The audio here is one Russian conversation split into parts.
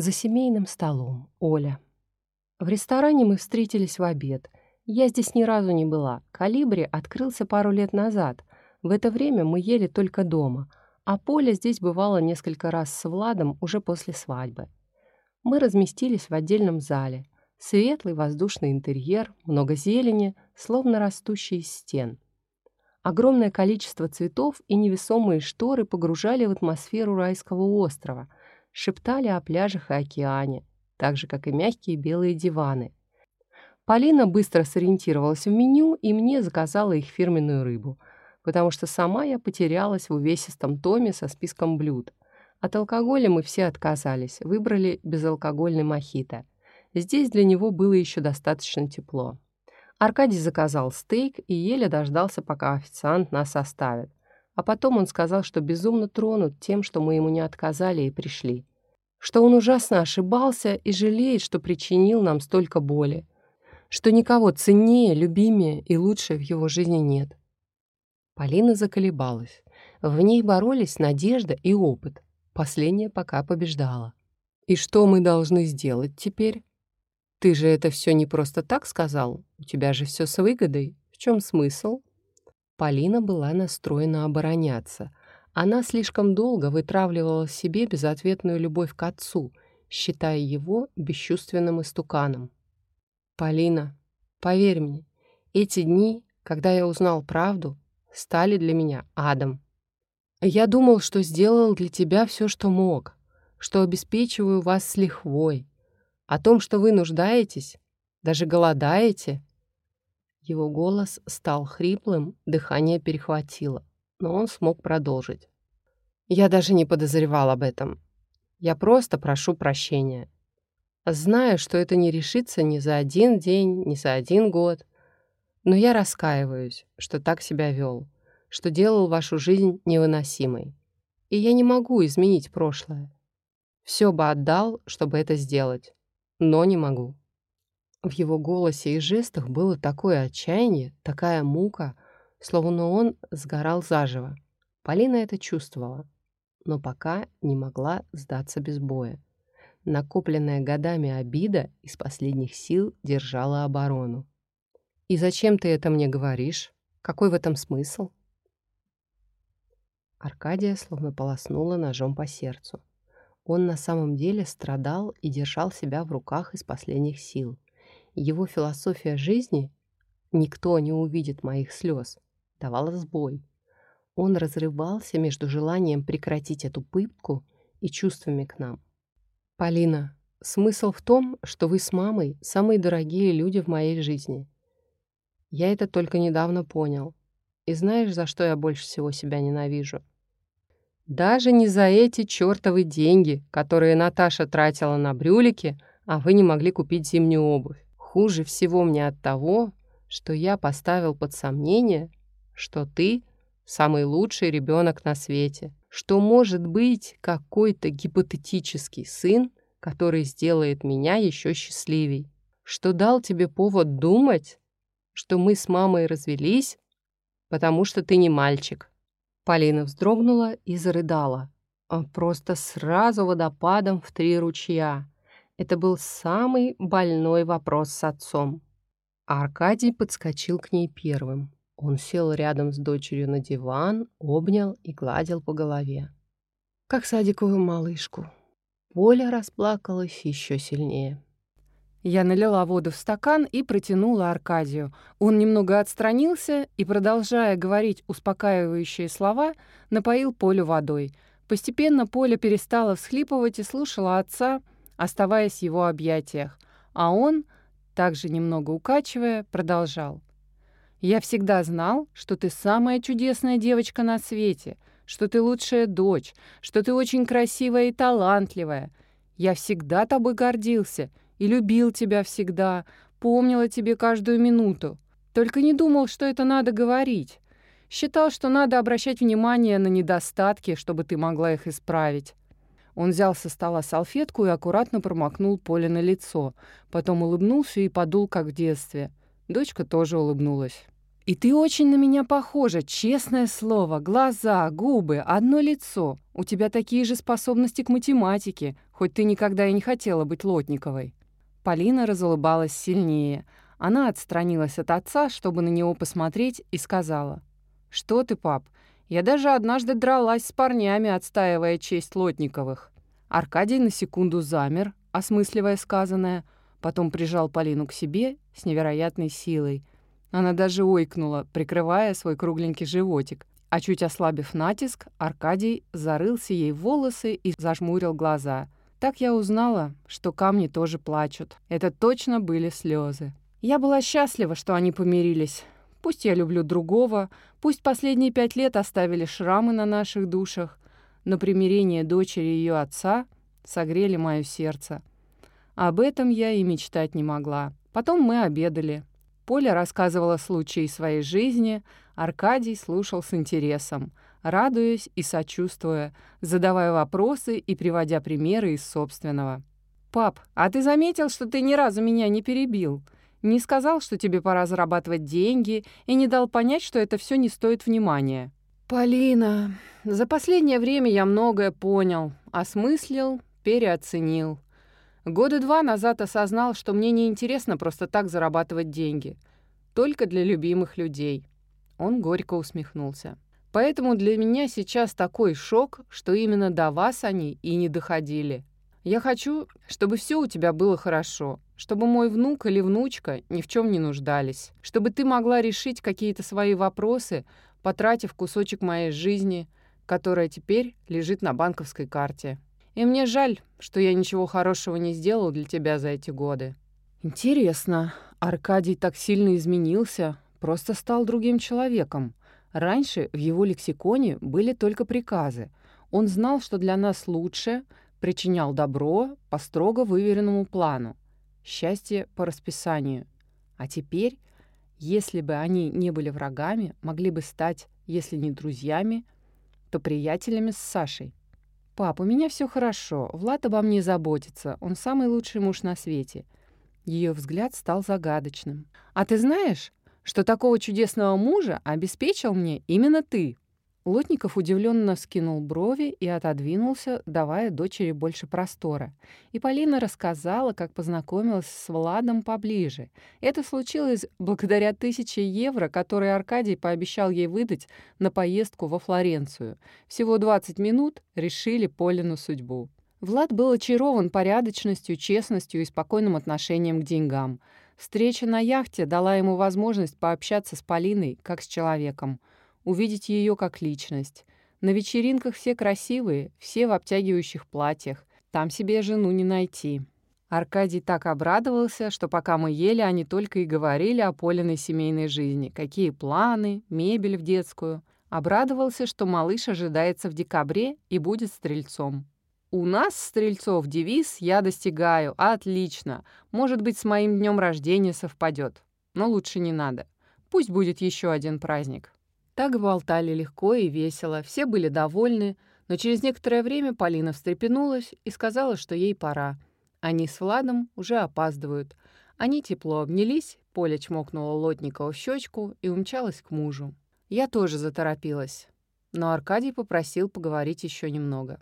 За семейным столом. Оля. В ресторане мы встретились в обед. Я здесь ни разу не была. Калибри открылся пару лет назад. В это время мы ели только дома, а Поля здесь бывала несколько раз с Владом уже после свадьбы. Мы разместились в отдельном зале. Светлый воздушный интерьер, много зелени, словно растущий из стен. Огромное количество цветов и невесомые шторы погружали в атмосферу райского острова — шептали о пляжах и океане, так же, как и мягкие белые диваны. Полина быстро сориентировалась в меню и мне заказала их фирменную рыбу, потому что сама я потерялась в увесистом томе со списком блюд. От алкоголя мы все отказались, выбрали безалкогольный мохито. Здесь для него было еще достаточно тепло. Аркадий заказал стейк и еле дождался, пока официант нас оставит. А потом он сказал, что безумно тронут тем, что мы ему не отказали и пришли. Что он ужасно ошибался и жалеет, что причинил нам столько боли. Что никого ценнее, любимее и лучше в его жизни нет. Полина заколебалась. В ней боролись надежда и опыт. Последняя пока побеждала. «И что мы должны сделать теперь? Ты же это все не просто так сказал. У тебя же все с выгодой. В чем смысл?» Полина была настроена обороняться. Она слишком долго вытравливала себе безответную любовь к отцу, считая его бесчувственным истуканом. «Полина, поверь мне, эти дни, когда я узнал правду, стали для меня адом. Я думал, что сделал для тебя все, что мог, что обеспечиваю вас с лихвой. О том, что вы нуждаетесь, даже голодаете, его голос стал хриплым, дыхание перехватило, но он смог продолжить. «Я даже не подозревал об этом. Я просто прошу прощения. Знаю, что это не решится ни за один день, ни за один год, но я раскаиваюсь, что так себя вел, что делал вашу жизнь невыносимой. И я не могу изменить прошлое. Все бы отдал, чтобы это сделать, но не могу». В его голосе и жестах было такое отчаяние, такая мука, словно он сгорал заживо. Полина это чувствовала, но пока не могла сдаться без боя. Накопленная годами обида из последних сил держала оборону. «И зачем ты это мне говоришь? Какой в этом смысл?» Аркадия словно полоснула ножом по сердцу. Он на самом деле страдал и держал себя в руках из последних сил. Его философия жизни «никто не увидит моих слез» давала сбой. Он разрывался между желанием прекратить эту пытку и чувствами к нам. «Полина, смысл в том, что вы с мамой самые дорогие люди в моей жизни. Я это только недавно понял. И знаешь, за что я больше всего себя ненавижу? Даже не за эти чертовы деньги, которые Наташа тратила на брюлики, а вы не могли купить зимнюю обувь. Хуже всего мне от того, что я поставил под сомнение, что ты самый лучший ребенок на свете, что может быть какой-то гипотетический сын, который сделает меня еще счастливей, что дал тебе повод думать, что мы с мамой развелись, потому что ты не мальчик. Полина вздрогнула и зарыдала. А просто сразу водопадом в три ручья. Это был самый больной вопрос с отцом. А Аркадий подскочил к ней первым. Он сел рядом с дочерью на диван, обнял и гладил по голове. Как садиковую малышку. Поля расплакалась еще сильнее. Я налила воду в стакан и протянула Аркадию. Он немного отстранился и, продолжая говорить успокаивающие слова, напоил Полю водой. Постепенно Поля перестала всхлипывать и слушала отца, оставаясь в его объятиях, а он, также немного укачивая, продолжал. «Я всегда знал, что ты самая чудесная девочка на свете, что ты лучшая дочь, что ты очень красивая и талантливая. Я всегда тобой гордился и любил тебя всегда, помнила тебе каждую минуту. Только не думал, что это надо говорить. Считал, что надо обращать внимание на недостатки, чтобы ты могла их исправить. Он взял со стола салфетку и аккуратно промокнул Поле на лицо. Потом улыбнулся и подул, как в детстве. Дочка тоже улыбнулась. «И ты очень на меня похожа, честное слово. Глаза, губы, одно лицо. У тебя такие же способности к математике. хоть ты никогда и не хотела быть Лотниковой». Полина разулыбалась сильнее. Она отстранилась от отца, чтобы на него посмотреть, и сказала. «Что ты, пап? Я даже однажды дралась с парнями, отстаивая честь Лотниковых». Аркадий на секунду замер, осмысливая сказанное, потом прижал Полину к себе с невероятной силой. Она даже ойкнула, прикрывая свой кругленький животик. А чуть ослабив натиск, Аркадий зарылся ей в волосы и зажмурил глаза. Так я узнала, что камни тоже плачут. Это точно были слезы. Я была счастлива, что они помирились. Пусть я люблю другого, пусть последние пять лет оставили шрамы на наших душах, но примирение дочери и ее отца согрели мое сердце. Об этом я и мечтать не могла. Потом мы обедали. Поля рассказывала случаи своей жизни, Аркадий слушал с интересом, радуясь и сочувствуя, задавая вопросы и приводя примеры из собственного. «Пап, а ты заметил, что ты ни разу меня не перебил?» Не сказал, что тебе пора зарабатывать деньги, и не дал понять, что это все не стоит внимания. «Полина, за последнее время я многое понял, осмыслил, переоценил. Года два назад осознал, что мне неинтересно просто так зарабатывать деньги. Только для любимых людей». Он горько усмехнулся. «Поэтому для меня сейчас такой шок, что именно до вас они и не доходили. Я хочу, чтобы все у тебя было хорошо, чтобы мой внук или внучка ни в чем не нуждались, чтобы ты могла решить какие-то свои вопросы, потратив кусочек моей жизни, которая теперь лежит на банковской карте. И мне жаль, что я ничего хорошего не сделал для тебя за эти годы. Интересно, Аркадий так сильно изменился, просто стал другим человеком. Раньше в его лексиконе были только приказы. Он знал, что для нас лучше, причинял добро по строго выверенному плану счастье по расписанию. А теперь, если бы они не были врагами, могли бы стать, если не друзьями, то приятелями с Сашей. «Пап, у меня все хорошо. Влад обо мне заботится. Он самый лучший муж на свете». Ее взгляд стал загадочным. «А ты знаешь, что такого чудесного мужа обеспечил мне именно ты?» Лотников удивленно скинул брови и отодвинулся, давая дочери больше простора. И Полина рассказала, как познакомилась с Владом поближе. Это случилось благодаря тысяче евро, которые Аркадий пообещал ей выдать на поездку во Флоренцию. Всего 20 минут решили Полину судьбу. Влад был очарован порядочностью, честностью и спокойным отношением к деньгам. Встреча на яхте дала ему возможность пообщаться с Полиной как с человеком — увидеть ее как личность. На вечеринках все красивые, все в обтягивающих платьях. Там себе жену не найти. Аркадий так обрадовался, что пока мы ели, они только и говорили о Полиной семейной жизни. Какие планы, мебель в детскую. Обрадовался, что малыш ожидается в декабре и будет стрельцом. «У нас, стрельцов, девиз «Я достигаю». Отлично. Может быть, с моим днем рождения совпадет. Но лучше не надо. Пусть будет еще один праздник». Так болтали легко и весело, все были довольны, но через некоторое время Полина встрепенулась и сказала, что ей пора. Они с Владом уже опаздывают. Они тепло обнялись, Поля чмокнула Лотникова в щечку и умчалась к мужу. Я тоже заторопилась. Но Аркадий попросил поговорить еще немного.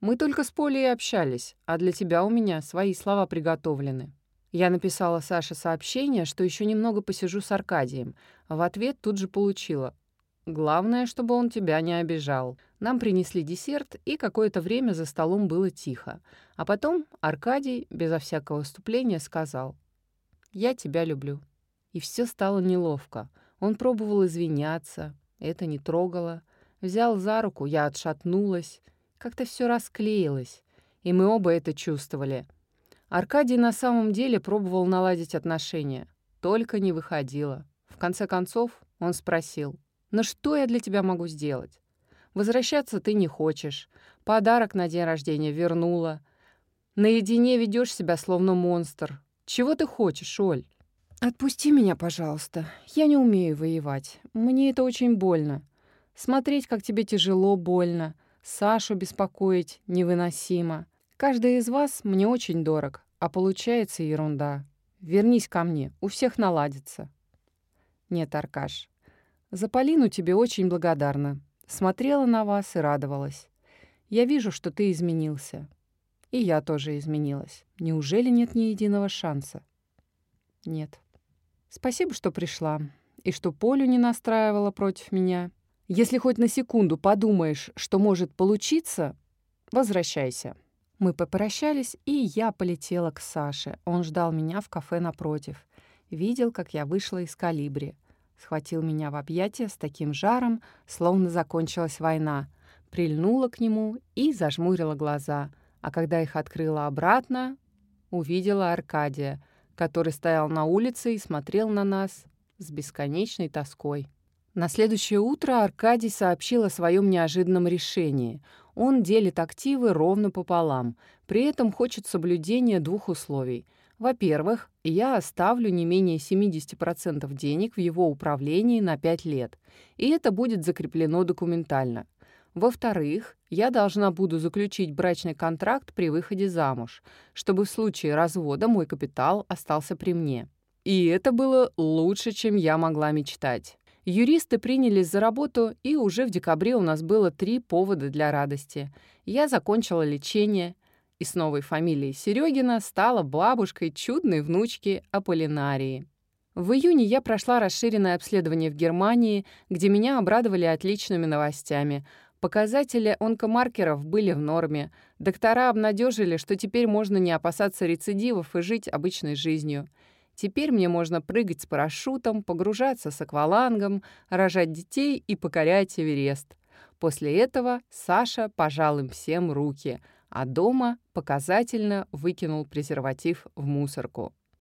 «Мы только с Полей общались, а для тебя у меня свои слова приготовлены». Я написала Саше сообщение, что еще немного посижу с Аркадием. В ответ тут же получила Главное, чтобы он тебя не обижал. Нам принесли десерт, и какое-то время за столом было тихо. А потом Аркадий, безо всякого вступления, сказал «Я тебя люблю». И все стало неловко. Он пробовал извиняться, это не трогало. Взял за руку, я отшатнулась. Как-то все расклеилось, и мы оба это чувствовали. Аркадий на самом деле пробовал наладить отношения, только не выходило. В конце концов он спросил — но что я для тебя могу сделать? Возвращаться ты не хочешь. Подарок на день рождения вернула. Наедине ведешь себя словно монстр. Чего ты хочешь, Оль? Отпусти меня, пожалуйста. Я не умею воевать. Мне это очень больно. Смотреть, как тебе тяжело, больно. Сашу беспокоить невыносимо. Каждый из вас мне очень дорог, а получается ерунда. Вернись ко мне, у всех наладится. Нет, Аркаш, за Полину тебе очень благодарна. Смотрела на вас и радовалась. Я вижу, что ты изменился. И я тоже изменилась. Неужели нет ни единого шанса? Нет. Спасибо, что пришла. И что Полю не настраивала против меня. Если хоть на секунду подумаешь, что может получиться, возвращайся. Мы попрощались, и я полетела к Саше. Он ждал меня в кафе напротив. Видел, как я вышла из калибри. Схватил меня в объятия с таким жаром, словно закончилась война. Прильнула к нему и зажмурила глаза. А когда их открыла обратно, увидела Аркадия, который стоял на улице и смотрел на нас с бесконечной тоской. На следующее утро Аркадий сообщил о своем неожиданном решении. Он делит активы ровно пополам, при этом хочет соблюдения двух условий. Во-первых, я оставлю не менее 70% денег в его управлении на 5 лет, и это будет закреплено документально. Во-вторых, я должна буду заключить брачный контракт при выходе замуж, чтобы в случае развода мой капитал остался при мне. И это было лучше, чем я могла мечтать. Юристы принялись за работу, и уже в декабре у нас было три повода для радости. Я закончила лечение, и с новой фамилией Серегина стала бабушкой чудной внучки Аполлинарии. В июне я прошла расширенное обследование в Германии, где меня обрадовали отличными новостями. Показатели онкомаркеров были в норме. Доктора обнадежили, что теперь можно не опасаться рецидивов и жить обычной жизнью. Теперь мне можно прыгать с парашютом, погружаться с аквалангом, рожать детей и покорять Эверест. После этого Саша пожал им всем руки, а дома показательно выкинул презерватив в мусорку.